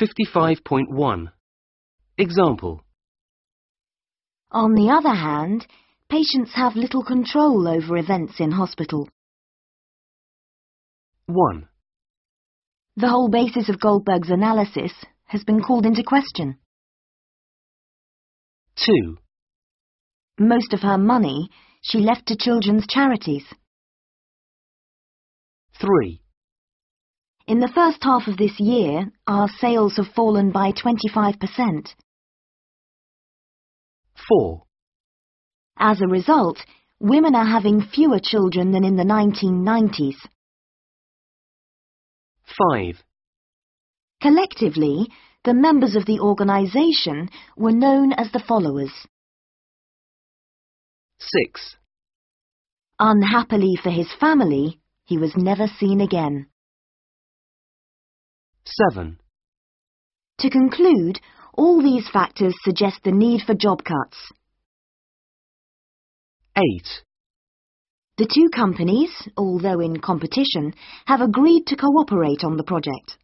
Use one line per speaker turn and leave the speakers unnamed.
55.1 Example
On the other hand, patients have little control over events in hospital.
1.
The whole basis of Goldberg's analysis has been called into question.
2.
Most of her money she left to children's charities.
3.
In the first half of this year, our sales have fallen by 25%.
4.
As a result, women are having fewer children than in the 1990s.
5.
Collectively, the members of the organisation were known as the followers.
6.
Unhappily for his family, he was never seen again.
7.
To conclude, all these factors suggest the need for job cuts.
8.
The two companies, although in competition, have agreed to cooperate on the project.